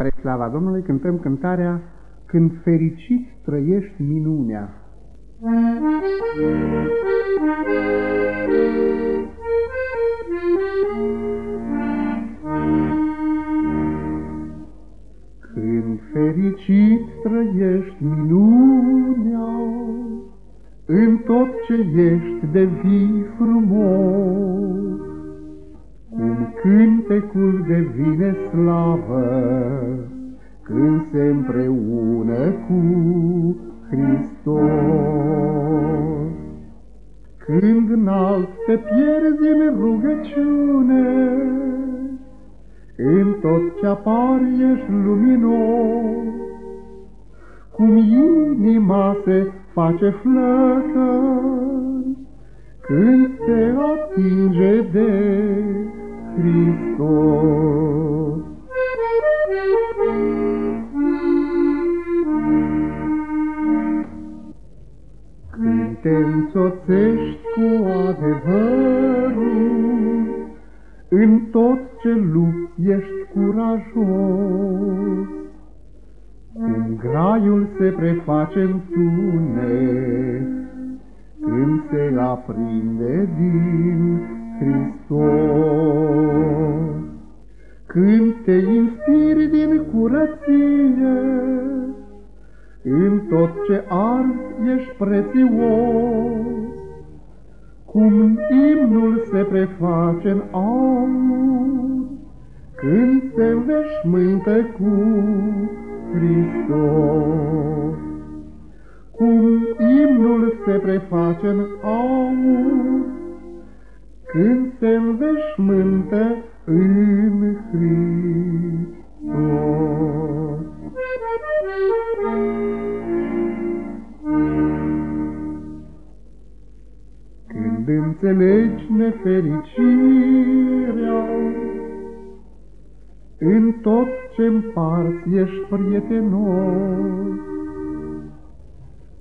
Spre slava Domnului cântăm cântarea Când fericit trăiești minunea. Când fericit trăiești minunea, În tot ce ești devii frumos, cum cântecul devine slavă, când se împreună cu Hristos. Când înalt te pierzi în rugăciune, în tot ce apar ești luminos, cum inima se face flăcări, când se atinge de Hristos. Când te însoțești cu adevărul, în tot ce lupți ești curajos, Când graiul se preface în tunec, Când se aprinde din Hristos. Când te inspiri din curăție, În tot ce arzi ești prețios, Cum imnul se preface în aur, Când se înveșmântă cu Hristos. Cum imnul se preface în aur, când se înveșmântă în Hristos. Înțelegi nefericirea, în tot ce împarți ești prietenos,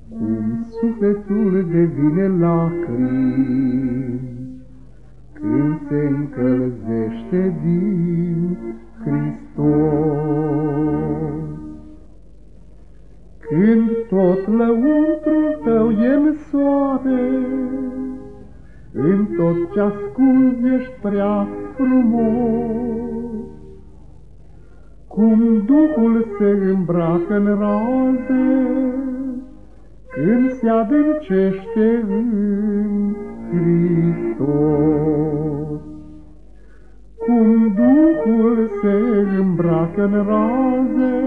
cum sufletul devine lacrimi, când se încălzește din Hristos. Când tot lăuntrul tău e în soare, în tot ce ascunzi ești prea frumos. Cum Duhul se îmbracă în raze, când se adâncește în Hristos. Cum Duhul se îmbracă în raze,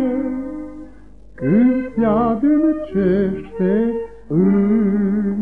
când se adâncește în